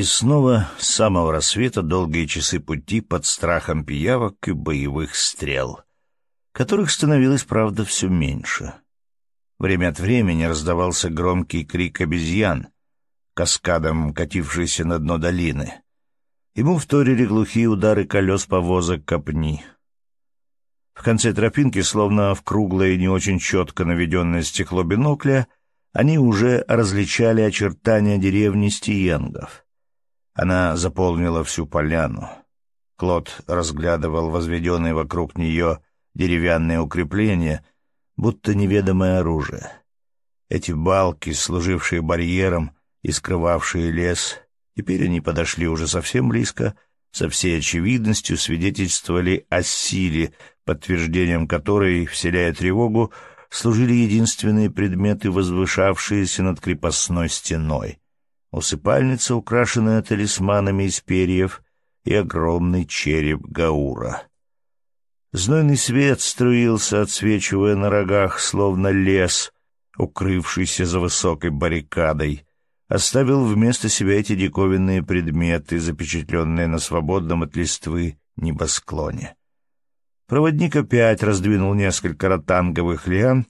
И снова с самого рассвета долгие часы пути под страхом пиявок и боевых стрел, которых становилось, правда, все меньше. Время от времени раздавался громкий крик обезьян, каскадом катившийся на дно долины. Ему вторили глухие удары колес повозок копни. В конце тропинки, словно в круглое и не очень четко наведенное стекло бинокля, они уже различали очертания деревни Стиенгов. Она заполнила всю поляну. Клод разглядывал возведенные вокруг нее деревянные укрепления, будто неведомое оружие. Эти балки, служившие барьером и скрывавшие лес, теперь они подошли уже совсем близко, со всей очевидностью свидетельствовали о силе, подтверждением которой, вселяя тревогу, служили единственные предметы, возвышавшиеся над крепостной стеной. Усыпальница, украшенная талисманами из перьев, и огромный череп Гаура. Знойный свет струился, отсвечивая на рогах, словно лес, укрывшийся за высокой баррикадой, оставил вместо себя эти диковинные предметы, запечатленные на свободном от листвы небосклоне. Проводник опять раздвинул несколько ротанговых лиан,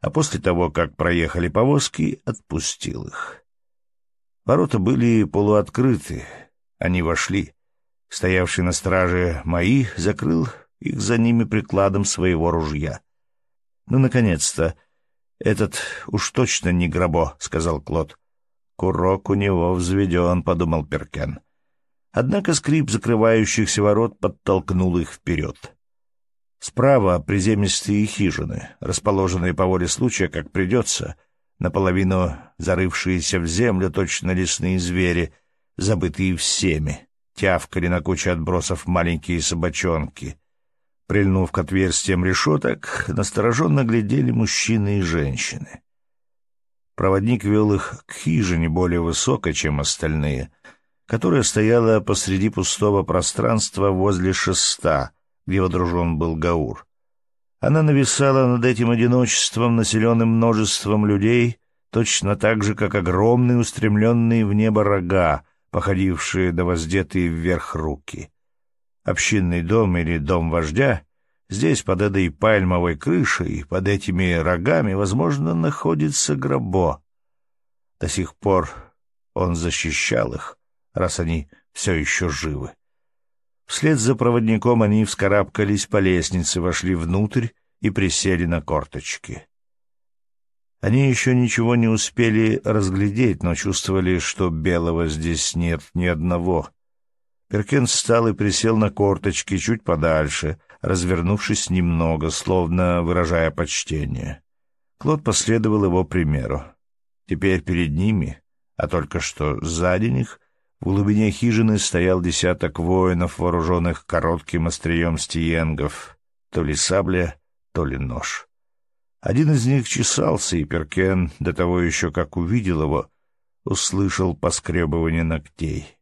а после того, как проехали повозки, отпустил их. Ворота были полуоткрыты, они вошли. Стоявший на страже Маи закрыл их за ними прикладом своего ружья. «Ну, наконец-то! Этот уж точно не Грабо», — сказал Клод. «Курок у него взведен», — подумал Перкен. Однако скрип закрывающихся ворот подтолкнул их вперед. Справа приземистые хижины, расположенные по воле случая, как придется, наполовину зарывшиеся в землю точно лесные звери, забытые всеми, тявкали на куче отбросов маленькие собачонки, Прильнув к отверстиям решеток, настороженно глядели мужчины и женщины. Проводник вел их к хижине более высокой, чем остальные, которая стояла посреди пустого пространства возле шеста, где водружен был Гаур. Она нависала над этим одиночеством, населенным множеством людей, точно так же, как огромные устремленные в небо рога, походившие на воздетые вверх руки. Общинный дом или дом вождя, здесь, под этой пальмовой крышей, под этими рогами, возможно, находится гробо. До сих пор он защищал их, раз они все еще живы. Вслед за проводником они вскарабкались по лестнице, вошли внутрь и присели на корточки. Они еще ничего не успели разглядеть, но чувствовали, что белого здесь нет ни одного — Перкен встал и присел на корточки чуть подальше, развернувшись немного, словно выражая почтение. Клод последовал его примеру. Теперь перед ними, а только что сзади них, в глубине хижины стоял десяток воинов, вооруженных коротким острием стиенгов, то ли сабля, то ли нож. Один из них чесался, и Перкен, до того еще как увидел его, услышал поскребывание ногтей.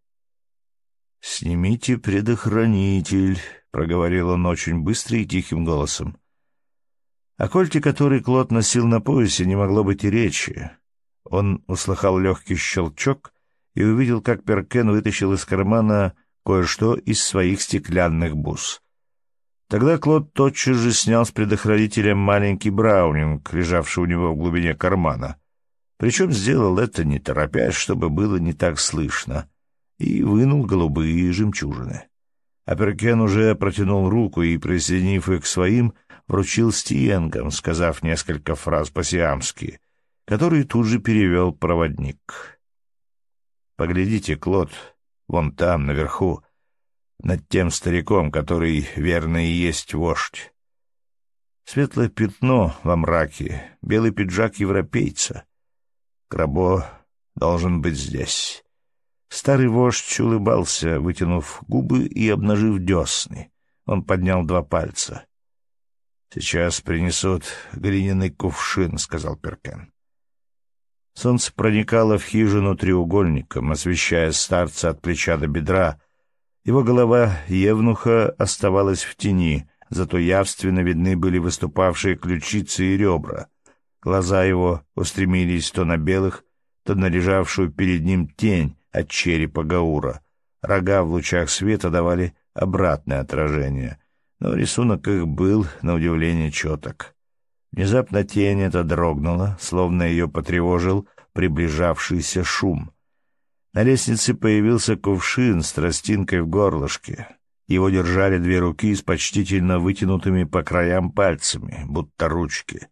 «Снимите предохранитель», — проговорил он очень быстро и тихим голосом. О кольте, который Клод носил на поясе, не могло быть и речи. Он услыхал легкий щелчок и увидел, как Перкен вытащил из кармана кое-что из своих стеклянных бус. Тогда Клод тотчас же снял с предохранителя маленький браунинг, лежавший у него в глубине кармана. Причем сделал это не торопясь, чтобы было не так слышно — и вынул голубые жемчужины. Аперкен уже протянул руку и, присоединив их к своим, вручил Стиенгам, сказав несколько фраз по-сиамски, которые тут же перевел проводник. «Поглядите, Клод, вон там, наверху, над тем стариком, который, верно, и есть вождь. Светлое пятно во мраке, белый пиджак европейца. Крабо должен быть здесь». Старый вождь улыбался, вытянув губы и обнажив десны. Он поднял два пальца. «Сейчас принесут глиняный кувшин», — сказал Перкен. Солнце проникало в хижину треугольником, освещая старца от плеча до бедра. Его голова евнуха оставалась в тени, зато явственно видны были выступавшие ключицы и ребра. Глаза его устремились то на белых, то на лежавшую перед ним тень, от черепа Гаура. Рога в лучах света давали обратное отражение, но рисунок их был, на удивление, четок. Внезапно тень эта дрогнула, словно ее потревожил приближавшийся шум. На лестнице появился кувшин с тростинкой в горлышке. Его держали две руки с почтительно вытянутыми по краям пальцами, будто ручки.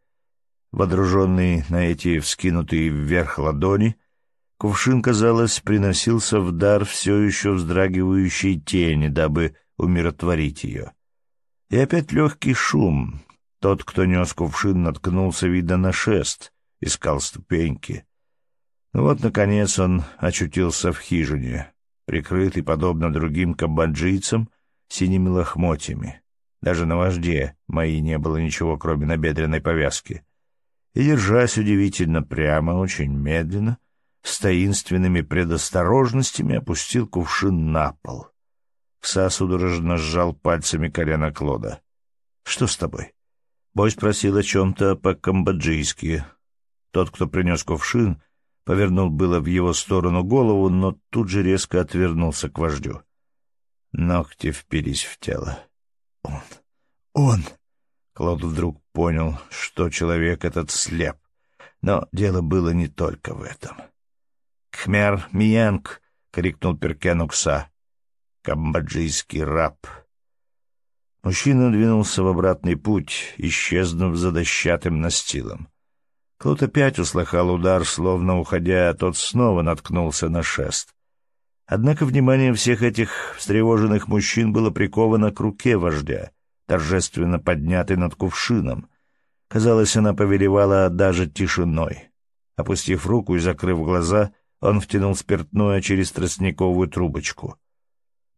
Водруженный на эти вскинутые вверх ладони, кувшин, казалось, приносился в дар все еще вздрагивающей тени, дабы умиротворить ее. И опять легкий шум. Тот, кто нес кувшин, наткнулся, видно, на шест, искал ступеньки. Вот, наконец, он очутился в хижине, прикрытый, подобно другим кабаджийцам, синими лохмотьями. Даже на вожде моей не было ничего, кроме набедренной повязки. И, держась удивительно прямо, очень медленно, с таинственными предосторожностями опустил кувшин на пол. Кса судорожно сжал пальцами колено Клода. — Что с тобой? Бой спросил о чем-то по-камбоджийски. Тот, кто принес кувшин, повернул было в его сторону голову, но тут же резко отвернулся к вождю. Ногти впились в тело. Он! Он! Клод вдруг понял, что человек этот слеп. Но дело было не только в этом. «Кхмер Миянг!» — крикнул Перкенукса. «Камбоджийский раб!» Мужчина двинулся в обратный путь, исчезнув за дощатым настилом. Клод опять услыхал удар, словно уходя, тот снова наткнулся на шест. Однако внимание всех этих встревоженных мужчин было приковано к руке вождя, торжественно поднятой над кувшином. Казалось, она повелевала даже тишиной. Опустив руку и закрыв глаза, он втянул спиртное через тростниковую трубочку.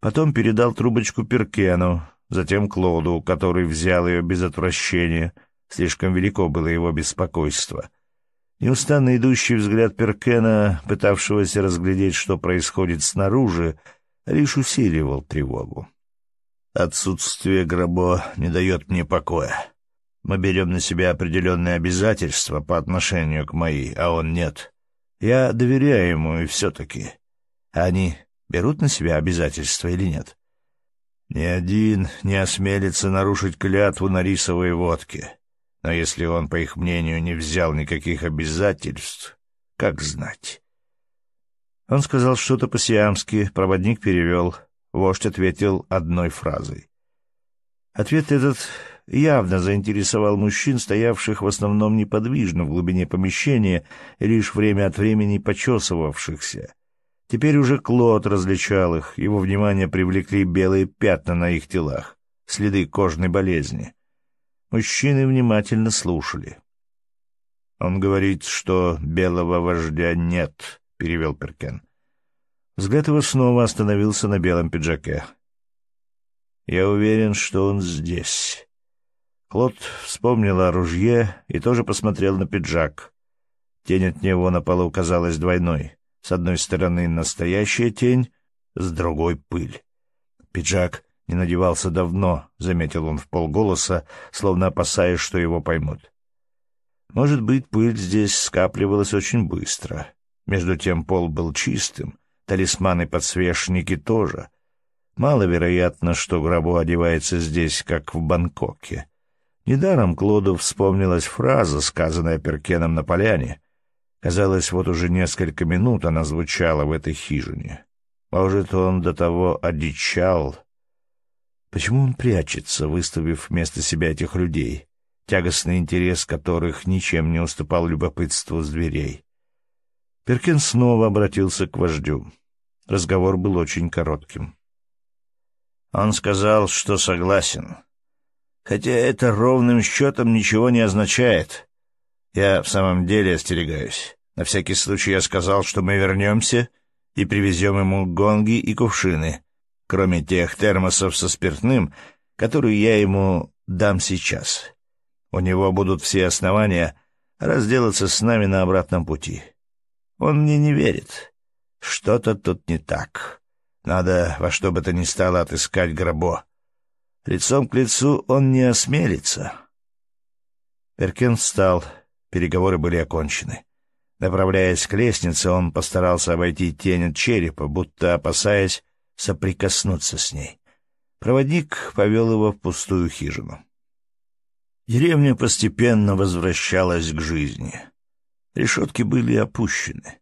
Потом передал трубочку Перкену, затем Клоду, который взял ее без отвращения — Слишком велико было его беспокойство. Неустанно идущий взгляд Перкена, пытавшегося разглядеть, что происходит снаружи, лишь усиливал тревогу. «Отсутствие Грабо не дает мне покоя. Мы берем на себя определенные обязательства по отношению к моей, а он нет. Я доверяю ему, и все-таки. Они берут на себя обязательства или нет?» Ни один не осмелится нарушить клятву на рисовой водке. Но если он, по их мнению, не взял никаких обязательств, как знать? Он сказал что-то по-сиамски, проводник перевел. Вождь ответил одной фразой. Ответ этот явно заинтересовал мужчин, стоявших в основном неподвижно в глубине помещения лишь время от времени почесывавшихся. Теперь уже Клод различал их, его внимание привлекли белые пятна на их телах, следы кожной болезни. Мужчины внимательно слушали. «Он говорит, что белого вождя нет», — перевел Перкен. Взгляд его снова остановился на белом пиджаке. «Я уверен, что он здесь». Клод вспомнил о ружье и тоже посмотрел на пиджак. Тень от него на полу казалась двойной. С одной стороны настоящая тень, с другой — пыль. Пиджак не надевался давно, — заметил он в полголоса, словно опасаясь, что его поймут. Может быть, пыль здесь скапливалась очень быстро. Между тем пол был чистым, талисманы-подсвечники тоже. Маловероятно, что гробу одевается здесь, как в Бангкоке. Недаром Клоду вспомнилась фраза, сказанная Перкеном на поляне. Казалось, вот уже несколько минут она звучала в этой хижине. Может, он до того одичал, Почему он прячется, выставив вместо себя этих людей, тягостный интерес которых ничем не уступал любопытству зверей? Перкин снова обратился к вождю. Разговор был очень коротким. Он сказал, что согласен. Хотя это ровным счетом ничего не означает. Я в самом деле остерегаюсь. На всякий случай я сказал, что мы вернемся и привезем ему гонги и кувшины — кроме тех термосов со спиртным, которые я ему дам сейчас. У него будут все основания разделаться с нами на обратном пути. Он мне не верит. Что-то тут не так. Надо во что бы то ни стало отыскать Грабо. Лицом к лицу он не осмелится. Перкен встал. Переговоры были окончены. Направляясь к лестнице, он постарался обойти тень от черепа, будто опасаясь соприкоснуться с ней. Проводник повел его в пустую хижину. Деревня постепенно возвращалась к жизни. Решетки были опущены.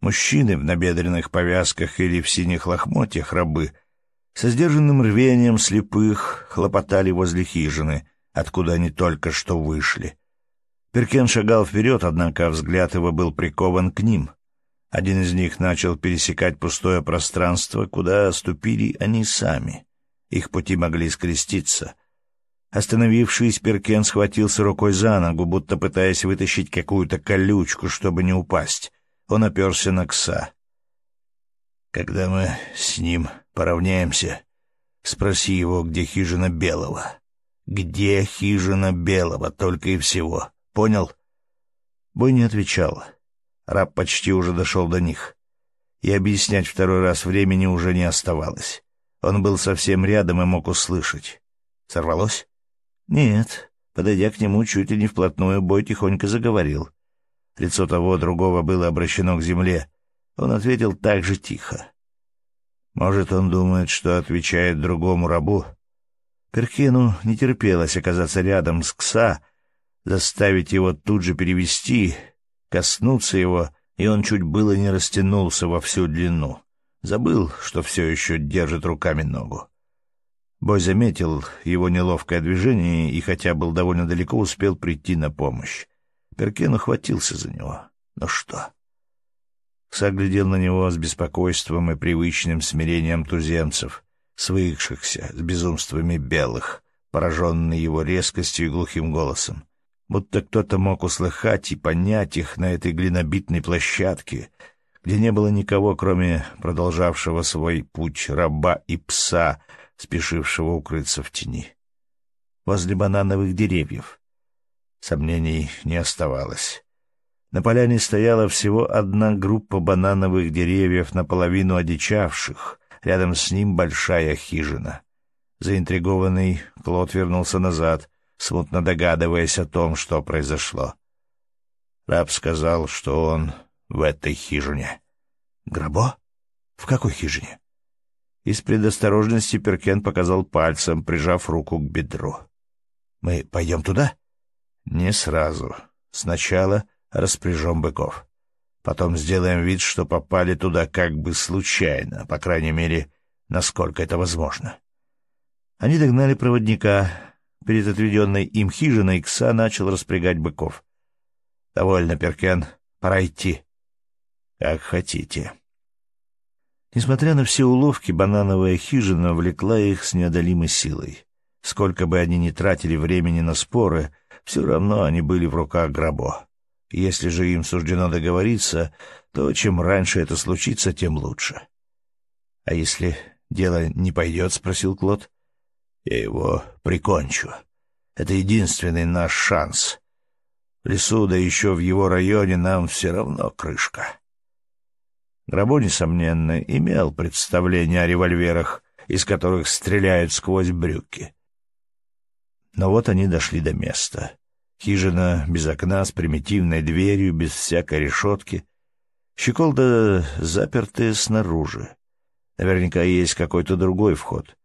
Мужчины в набедренных повязках или в синих лохмотьях рабы со сдержанным рвением слепых хлопотали возле хижины, откуда они только что вышли. Перкен шагал вперед, однако взгляд его был прикован к ним. Один из них начал пересекать пустое пространство, куда ступили они сами. Их пути могли скреститься — Остановившись, Перкен схватился рукой за ногу, будто пытаясь вытащить какую-то колючку, чтобы не упасть. Он оперся на кса. «Когда мы с ним поравняемся, спроси его, где хижина Белого. Где хижина Белого, только и всего. Понял?» Бой не отвечал. Раб почти уже дошел до них. И объяснять второй раз времени уже не оставалось. Он был совсем рядом и мог услышать. Сорвалось? Нет, подойдя к нему чуть ли не вплотную, Бой тихонько заговорил. Лицо того другого было обращено к земле. Он ответил так же тихо. Может, он думает, что отвечает другому рабу? Перкину не терпелось оказаться рядом с Кса, заставить его тут же перевести, коснуться его, и он чуть было не растянулся во всю длину. Забыл, что все еще держит руками ногу. Бой заметил его неловкое движение и, хотя был довольно далеко, успел прийти на помощь. Перкен ухватился за него. Ну что? Кса глядел на него с беспокойством и привычным смирением туземцев, свыкшихся с безумствами белых, пораженный его резкостью и глухим голосом. Будто кто-то мог услыхать и понять их на этой глинобитной площадке, где не было никого, кроме продолжавшего свой путь раба и пса — спешившего укрыться в тени. Возле банановых деревьев. Сомнений не оставалось. На поляне стояла всего одна группа банановых деревьев, наполовину одичавших. Рядом с ним большая хижина. Заинтригованный, Клод вернулся назад, смутно догадываясь о том, что произошло. Раб сказал, что он в этой хижине. «Грабо? В какой хижине?» Из предосторожности Перкен показал пальцем, прижав руку к бедру. «Мы пойдем туда?» «Не сразу. Сначала распряжем быков. Потом сделаем вид, что попали туда как бы случайно, по крайней мере, насколько это возможно». Они догнали проводника. Перед отведенной им хижиной Кса начал распрягать быков. «Довольно, Перкен. Пора идти». «Как хотите». Несмотря на все уловки, банановая хижина влекла их с неодолимой силой. Сколько бы они ни тратили времени на споры, все равно они были в руках Грабо. Если же им суждено договориться, то чем раньше это случится, тем лучше. — А если дело не пойдет? — спросил Клод. — Я его прикончу. Это единственный наш шанс. В лесу, да еще в его районе, нам все равно крышка. Грабо, несомненно, имел представление о револьверах, из которых стреляют сквозь брюки. Но вот они дошли до места. Хижина без окна, с примитивной дверью, без всякой решетки. Щеколда запертая снаружи. Наверняка есть какой-то другой вход.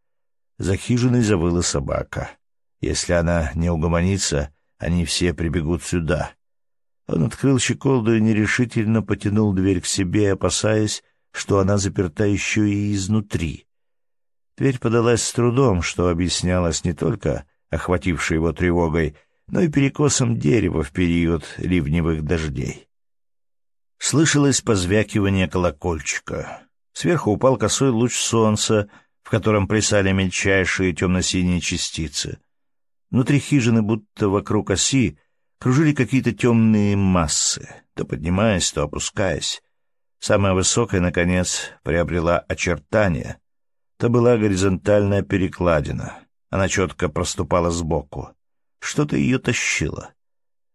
За хижиной завыла собака. Если она не угомонится, они все прибегут сюда. Он открыл щеколду и нерешительно потянул дверь к себе, опасаясь, что она заперта еще и изнутри. Дверь подалась с трудом, что объяснялось не только охватившей его тревогой, но и перекосом дерева в период ливневых дождей. Слышалось позвякивание колокольчика. Сверху упал косой луч солнца, в котором плясали мельчайшие темно-синие частицы. Внутри хижины, будто вокруг оси, кружили какие-то темные массы, то поднимаясь, то опускаясь. Самая высокая, наконец, приобрела очертания. То была горизонтальная перекладина. Она четко проступала сбоку. Что-то ее тащило.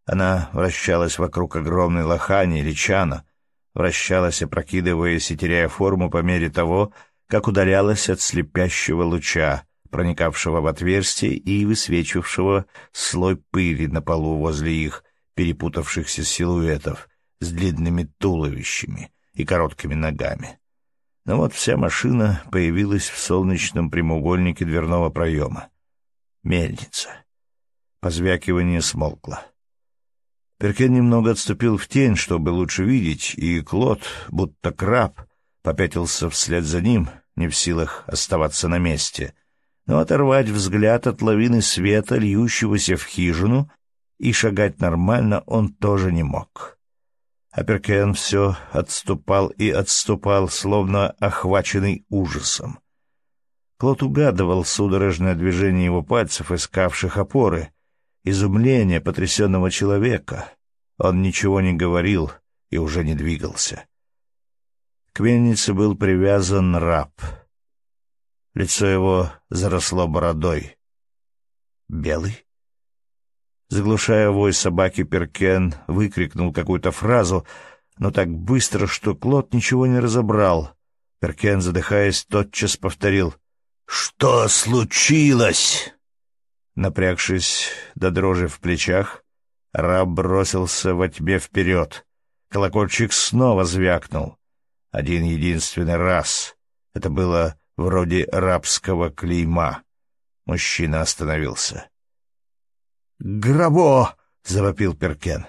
Она вращалась вокруг огромной лохани или чана, вращалась, опрокидываясь и теряя форму по мере того, как удалялась от слепящего луча, проникавшего в отверстие и высвечивавшего слой пыли на полу возле их перепутавшихся силуэтов, с длинными туловищами и короткими ногами. Но вот вся машина появилась в солнечном прямоугольнике дверного проема. Мельница. Позвякивание смолкло. Перкен немного отступил в тень, чтобы лучше видеть, и Клод, будто краб, попятился вслед за ним, не в силах оставаться на месте, но оторвать взгляд от лавины света, льющегося в хижину, и шагать нормально он тоже не мог. А Перкен все отступал и отступал, словно охваченный ужасом. Клод угадывал судорожное движение его пальцев, искавших опоры, изумление потрясенного человека. Он ничего не говорил и уже не двигался. К мельнице был привязан раб. Лицо его заросло бородой. «Белый?» Заглушая вой собаки, Перкен выкрикнул какую-то фразу, но так быстро, что Клод ничего не разобрал. Перкен, задыхаясь, тотчас повторил «Что случилось?» Напрягшись до дрожи в плечах, раб бросился во тьме вперед. Колокольчик снова звякнул. Один единственный раз. Это было вроде рабского клейма. Мужчина остановился. «Грабо!» — завопил Перкен.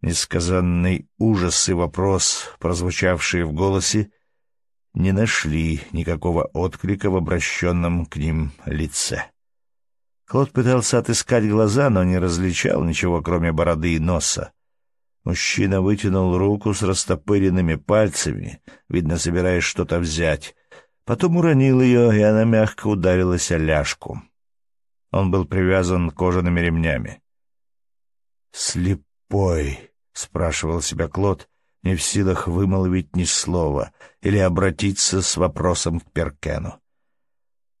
Несказанный ужас и вопрос, прозвучавшие в голосе, не нашли никакого отклика в обращенном к ним лице. Клод пытался отыскать глаза, но не различал ничего, кроме бороды и носа. Мужчина вытянул руку с растопыренными пальцами, видно, собираясь что-то взять. Потом уронил ее, и она мягко ударилась о ляжку. Он был привязан кожаными ремнями. «Слепой», — спрашивал себя Клод, не в силах вымолвить ни слова или обратиться с вопросом к Перкену.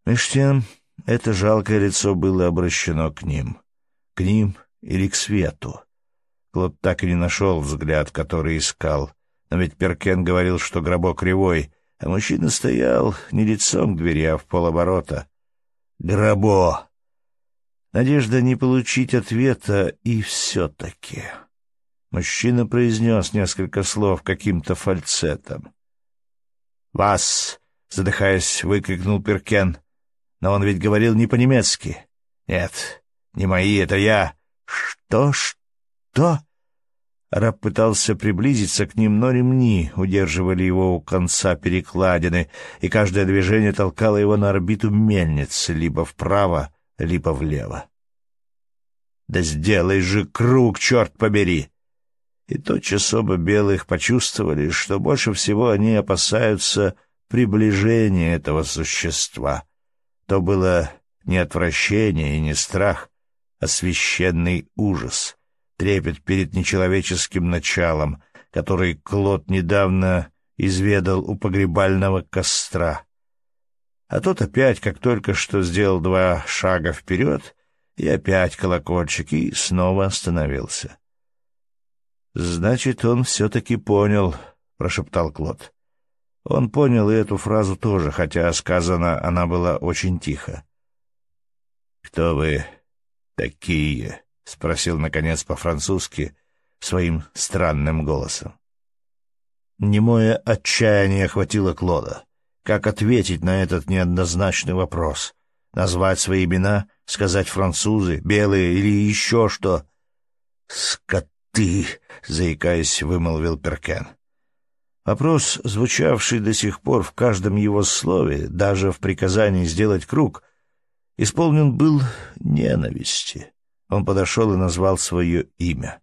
Меж тем это жалкое лицо было обращено к ним. К ним или к свету. Клод так и не нашел взгляд, который искал. Но ведь Перкен говорил, что гробок кривой, а мужчина стоял не лицом к двери, а в полоборота. «Гробо!» Надежда не получить ответа, и все-таки... Мужчина произнес несколько слов каким-то фальцетом. «Вас!» — задыхаясь, выкрикнул Перкен — но он ведь говорил не по-немецки. Нет, не мои, это я. Что, что? Раб пытался приблизиться к ним, но ремни удерживали его у конца перекладины, и каждое движение толкало его на орбиту мельницы, либо вправо, либо влево. «Да сделай же круг, черт побери!» И тотчас оба белых почувствовали, что больше всего они опасаются приближения этого существа — то было не отвращение и не страх, а священный ужас, трепет перед нечеловеческим началом, который Клод недавно изведал у погребального костра. А тот опять, как только что сделал два шага вперед, и опять колокольчик, и снова остановился. «Значит, он все-таки понял», — прошептал Клод. Он понял и эту фразу тоже, хотя сказана она была очень тихо. «Кто вы такие?» — спросил, наконец, по-французски своим странным голосом. Немое отчаяние охватило Клода. Как ответить на этот неоднозначный вопрос? Назвать свои имена, сказать французы, белые или еще что? «Скоты!» — заикаясь, вымолвил Перкен. Вопрос, звучавший до сих пор в каждом его слове, даже в приказании сделать круг, исполнен был ненависти. Он подошел и назвал свое имя.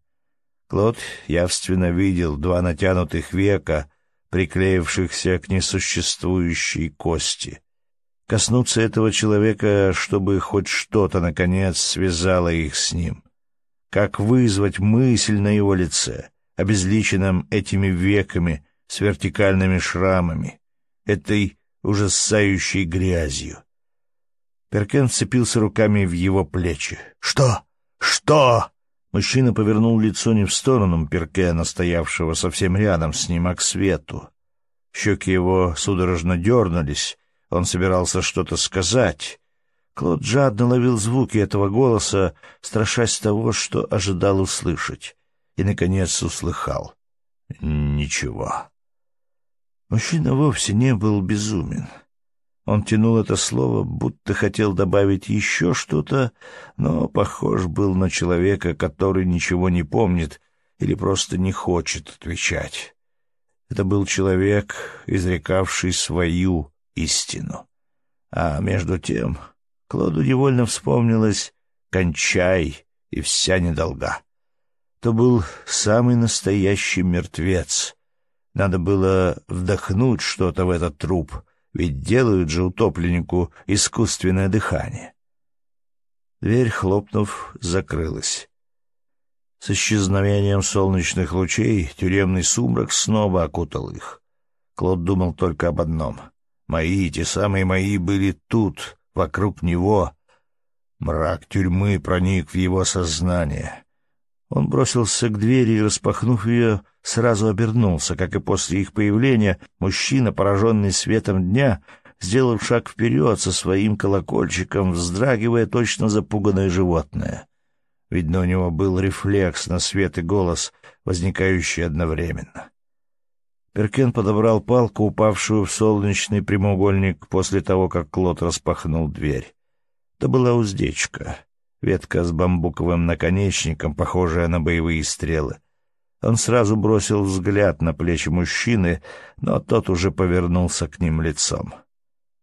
Клод явственно видел два натянутых века, приклеившихся к несуществующей кости. Коснуться этого человека, чтобы хоть что-то, наконец, связало их с ним. Как вызвать мысль на его лице, обезличенном этими веками, с вертикальными шрамами, этой ужасающей грязью. Перкен вцепился руками в его плечи. «Что? Что?» Мужчина повернул лицо не в сторону Перкена, стоявшего совсем рядом с ним, а к свету. Щеки его судорожно дернулись, он собирался что-то сказать. Клод жадно ловил звуки этого голоса, страшась того, что ожидал услышать. и, наконец, услыхал. Ничего. Мужчина вовсе не был безумен. Он тянул это слово, будто хотел добавить еще что-то, но похож был на человека, который ничего не помнит или просто не хочет отвечать. Это был человек, изрекавший свою истину. А между тем Клоду невольно вспомнилось «кончай» и вся недолга. То был самый настоящий мертвец. Надо было вдохнуть что-то в этот труп, ведь делают же утопленнику искусственное дыхание. Дверь, хлопнув, закрылась. С исчезновением солнечных лучей тюремный сумрак снова окутал их. Клод думал только об одном. Мои, те самые мои, были тут, вокруг него. Мрак тюрьмы проник в его сознание. Он бросился к двери и, распахнув ее, сразу обернулся, как и после их появления, мужчина, пораженный светом дня, сделал шаг вперед со своим колокольчиком, вздрагивая точно запуганное животное. Видно, у него был рефлекс на свет и голос, возникающий одновременно. Перкен подобрал палку, упавшую в солнечный прямоугольник после того, как Клод распахнул дверь. Это была уздечка, ветка с бамбуковым наконечником, похожая на боевые стрелы. Он сразу бросил взгляд на плечи мужчины, но тот уже повернулся к ним лицом.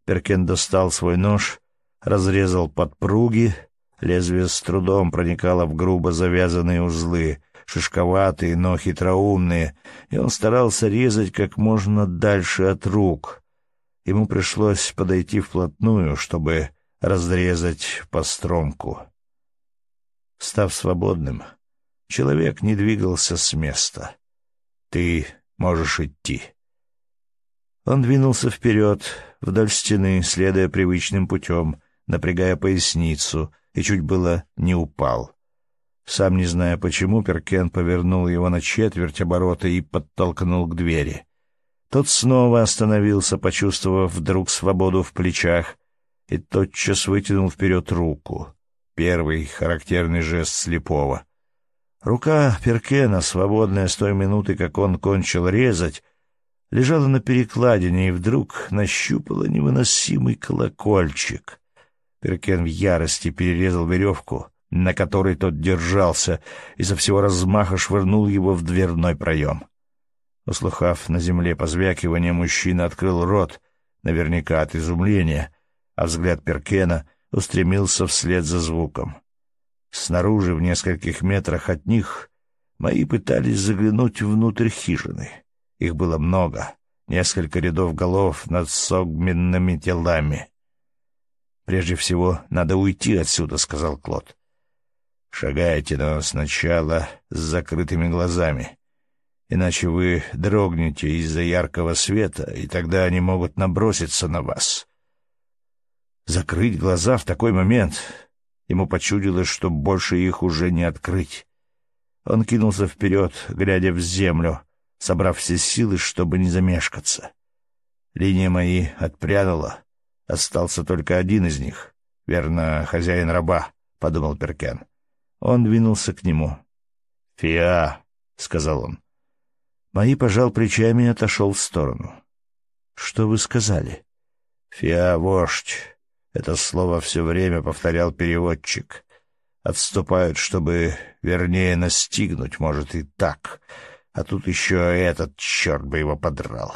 Перкен достал свой нож, разрезал подпруги, лезвие с трудом проникало в грубо завязанные узлы — шишковатые, но хитроумные, и он старался резать как можно дальше от рук. Ему пришлось подойти вплотную, чтобы разрезать постромку. Став свободным, человек не двигался с места. «Ты можешь идти». Он двинулся вперед, вдоль стены, следуя привычным путем, напрягая поясницу, и чуть было не упал. Сам не зная почему, Перкен повернул его на четверть оборота и подтолкнул к двери. Тот снова остановился, почувствовав вдруг свободу в плечах, и тотчас вытянул вперед руку. Первый характерный жест слепого. Рука Перкена, свободная с той минуты, как он кончил резать, лежала на перекладине и вдруг нащупала невыносимый колокольчик. Перкен в ярости перерезал веревку — на которой тот держался, и со всего размаха швырнул его в дверной проем. Услыхав на земле позвякивание, мужчина открыл рот, наверняка от изумления, а взгляд Перкена устремился вслед за звуком. Снаружи, в нескольких метрах от них, мои пытались заглянуть внутрь хижины. Их было много, несколько рядов голов над согменными телами. «Прежде всего, надо уйти отсюда», — сказал Клод. Шагайте, но сначала с закрытыми глазами. Иначе вы дрогнете из-за яркого света, и тогда они могут наброситься на вас. Закрыть глаза в такой момент ему почудилось, что больше их уже не открыть. Он кинулся вперед, глядя в землю, собрав все силы, чтобы не замешкаться. Линия мои отпрянула. Остался только один из них. Верно, хозяин раба, — подумал Перкен. Он двинулся к нему. «Фиа», — сказал он. Мои пожал плечами и отошел в сторону. «Что вы сказали?» «Фиа, вождь». Это слово все время повторял переводчик. Отступают, чтобы вернее настигнуть, может, и так. А тут еще этот черт бы его подрал.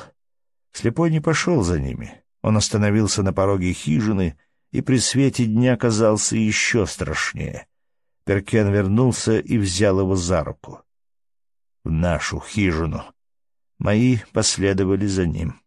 Слепой не пошел за ними. Он остановился на пороге хижины и при свете дня казался еще страшнее. Перкен вернулся и взял его за руку. В нашу хижину. Мои последовали за ним.